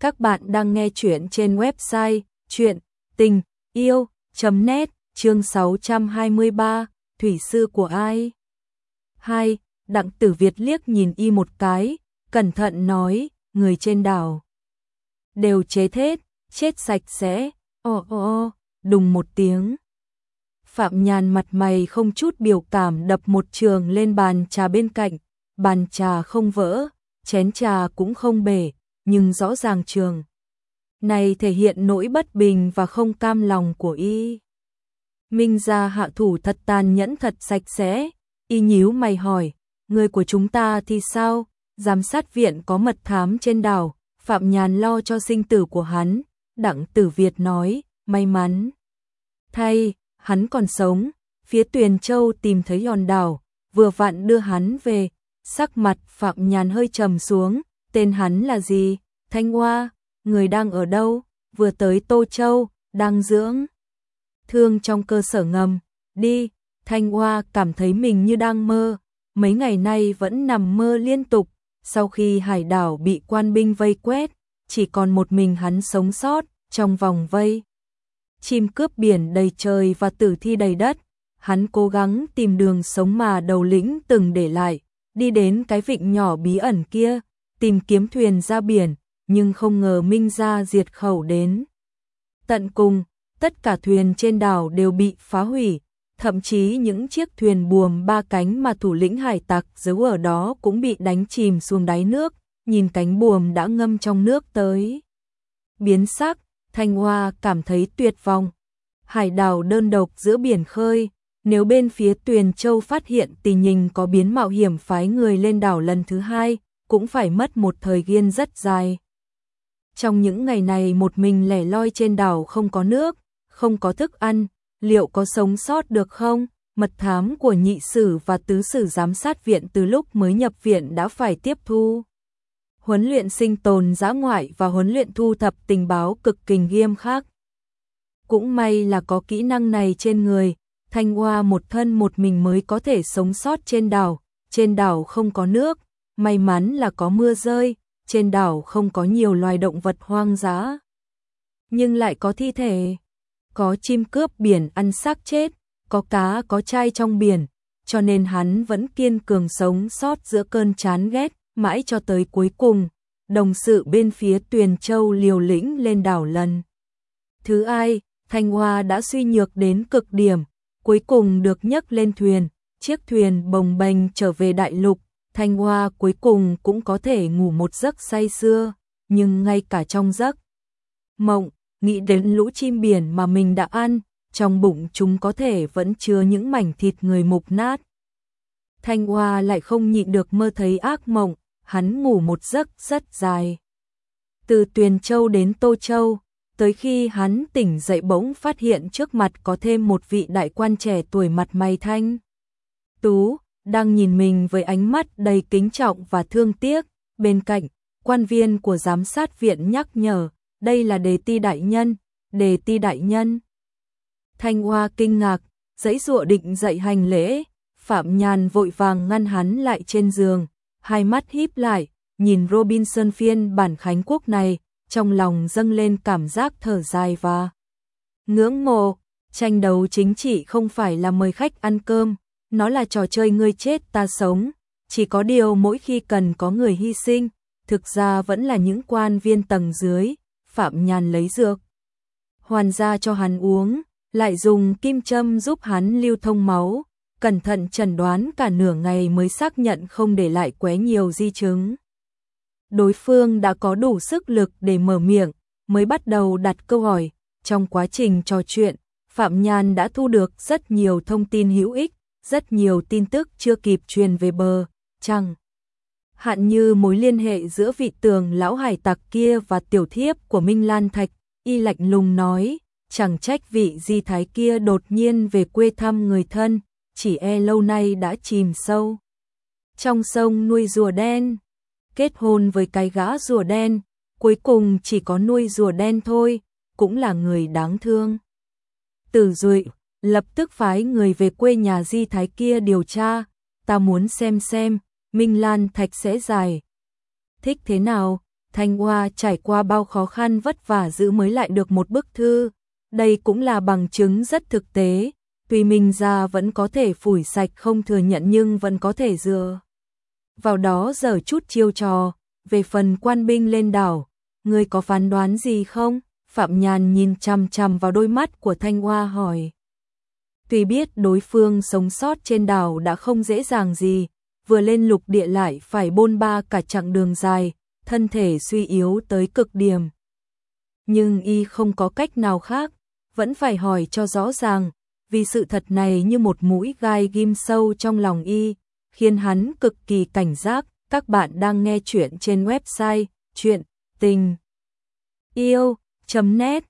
Các bạn đang nghe chuyện trên website chuyện tình yêu.net chương 623 Thủy sư của ai? 2. Đặng tử Việt liếc nhìn y một cái, cẩn thận nói, người trên đảo. Đều chế thết, chết sạch sẽ, ồ ồ ồ, đùng một tiếng. Phạm Nhàn mặt mày không chút biểu cảm đập một trường lên bàn trà bên cạnh, bàn trà không vỡ, chén trà cũng không bể, nhưng rõ ràng trường này thể hiện nỗi bất bình và không cam lòng của y. Minh gia hạ thủ thật tàn nhẫn thật sạch sẽ, y nhíu mày hỏi, người của chúng ta thì sao? Giám sát viện có mật thám trên đảo, Phạm Nhàn lo cho sinh tử của hắn, Đặng Tử Việt nói, may mắn. Thay, hắn còn sống, phía Tuyền Châu tìm thấy hòn đảo, vừa vặn đưa hắn về, sắc mặt Phạm Nhàn hơi trầm xuống, tên hắn là gì? Thanh Hoa, người đang ở đâu? Vừa tới Tô Châu, đang dưỡng. Thương trong cơ sở ngầm, đi, Thanh Hoa cảm thấy mình như đang mơ, mấy ngày nay vẫn nằm mơ liên tục, sau khi hải đảo bị quan binh vây quét, chỉ còn một mình hắn sống sót trong vòng vây. Chim cướp biển đầy trời và tử thi đầy đất, hắn cố gắng tìm đường sống mà đầu lĩnh từng để lại, đi đến cái vịnh nhỏ bí ẩn kia, tìm kiếm thuyền ra biển, nhưng không ngờ Minh gia diệt khẩu đến. Tận cùng, tất cả thuyền trên đảo đều bị phá hủy, thậm chí những chiếc thuyền buồm ba cánh mà thủ lĩnh hải tặc giấu ở đó cũng bị đánh chìm xuống đáy nước, nhìn cánh buồm đã ngâm trong nước tới. Biến sắc, Thanh Hoa cảm thấy tuyệt vọng. Hải đảo đơn độc giữa biển khơi, nếu bên phía Tuyền Châu phát hiện tình hình có biến mạo hiểm phái người lên đảo lần thứ hai, cũng phải mất một thời gian rất dài. Trong những ngày này một mình lẻ loi trên đảo không có nước, không có thức ăn, liệu có sống sót được không? Mật thám của nhị sử và tứ sử giám sát viện từ lúc mới nhập viện đã phải tiếp thu. Huấn luyện sinh tồn giã ngoại và huấn luyện thu thập tình báo cực kỳ nghiêm khắc. Cũng may là có kỹ năng này trên người, Thanh Hoa một thân một mình mới có thể sống sót trên đảo, trên đảo không có nước, may mắn là có mưa rơi, trên đảo không có nhiều loài động vật hoang dã. Nhưng lại có thi thể, có chim cướp biển ăn xác chết, có cá có chai trong biển, cho nên hắn vẫn kiên cường sống sót giữa cơn chán ghét, mãi cho tới cuối cùng, đồng sự bên phía Tuyền Châu liều lĩnh lên đảo lần. Thứ ai, Thanh Hoa đã suy nhược đến cực điểm, cuối cùng được nhấc lên thuyền, chiếc thuyền bồng bềnh trở về đại lục, Thanh Hoa cuối cùng cũng có thể ngủ một giấc say sưa, nhưng ngay cả trong giấc mộng, nghĩ đến lũ chim biển mà mình đã ăn, trong bụng chúng có thể vẫn chứa những mảnh thịt người mục nát. Thanh Hoa lại không nhịn được mơ thấy ác mộng, hắn ngủ một giấc rất dài. Từ Tuyền Châu đến Tô Châu, tới khi hắn tỉnh dậy bỗng phát hiện trước mặt có thêm một vị đại quan trẻ tuổi mặt mày thanh. Tú, đang nhìn mình với ánh mắt đầy kính trọng và thương tiếc, bên cạnh, quan viên của giám sát viện nhắc nhở, đây là đề ti đại nhân, đề ti đại nhân. Thanh Hoa kinh ngạc, giấy dụa định dậy hành lễ, Phạm Nhàn vội vàng ngăn hắn lại trên giường, hai mắt híp lại, nhìn Robinson phiên bản Khánh Quốc này, trong lòng dâng lên cảm giác thở dài và ngưỡng mộ, tranh đấu chính trị không phải là mời khách ăn cơm, nó là trò chơi ngươi chết ta sống, chỉ có điều mỗi khi cần có người hy sinh, thực ra vẫn là những quan viên tầng dưới, Phạm Nhàn lấy dược. Hoàn ra cho hắn uống, lại dùng kim châm giúp hắn lưu thông máu, cẩn thận chẩn đoán cả nửa ngày mới xác nhận không để lại quá nhiều di chứng. Đối phương đã có đủ sức lực để mở miệng, mới bắt đầu đặt câu hỏi, trong quá trình trò chuyện, Phạm Nhàn đã thu được rất nhiều thông tin hữu ích, rất nhiều tin tức chưa kịp truyền về bờ, chẳng hạn như mối liên hệ giữa vị tường lão hải tặc kia và tiểu thiếp của Minh Lan Thạch, y lạnh lùng nói, chẳng trách vị di thái kia đột nhiên về quê thăm người thân, chỉ e lâu nay đã chìm sâu. Trong sông nuôi rùa đen, kết hôn với cái gã rùa đen, cuối cùng chỉ có nuôi rùa đen thôi, cũng là người đáng thương. Từ Duệ lập tức phái người về quê nhà di thái kia điều tra, ta muốn xem xem, Minh Lan Thạch sẽ dài. Thích thế nào, Thanh Hoa trải qua bao khó khăn vất vả giữ mới lại được một bức thư, đây cũng là bằng chứng rất thực tế, tuy Minh Gia vẫn có thể phủi sạch không thừa nhận nhưng vẫn có thể dừa. Vào đó giờ chút chiêu trò, về phần quan binh lên đảo, người có phán đoán gì không? Phạm Nhàn nhìn chằm chằm vào đôi mắt của Thanh Hoa hỏi. Tuy biết đối phương sống sót trên đảo đã không dễ dàng gì, vừa lên lục địa lại phải bôn ba cả chặng đường dài, thân thể suy yếu tới cực điểm. Nhưng y không có cách nào khác, vẫn phải hỏi cho rõ ràng, vì sự thật này như một mũi gai ghim sâu trong lòng y, khiến hắn cực kỳ cảnh giác. Các bạn đang nghe chuyện trên website chuyện tình yêu.net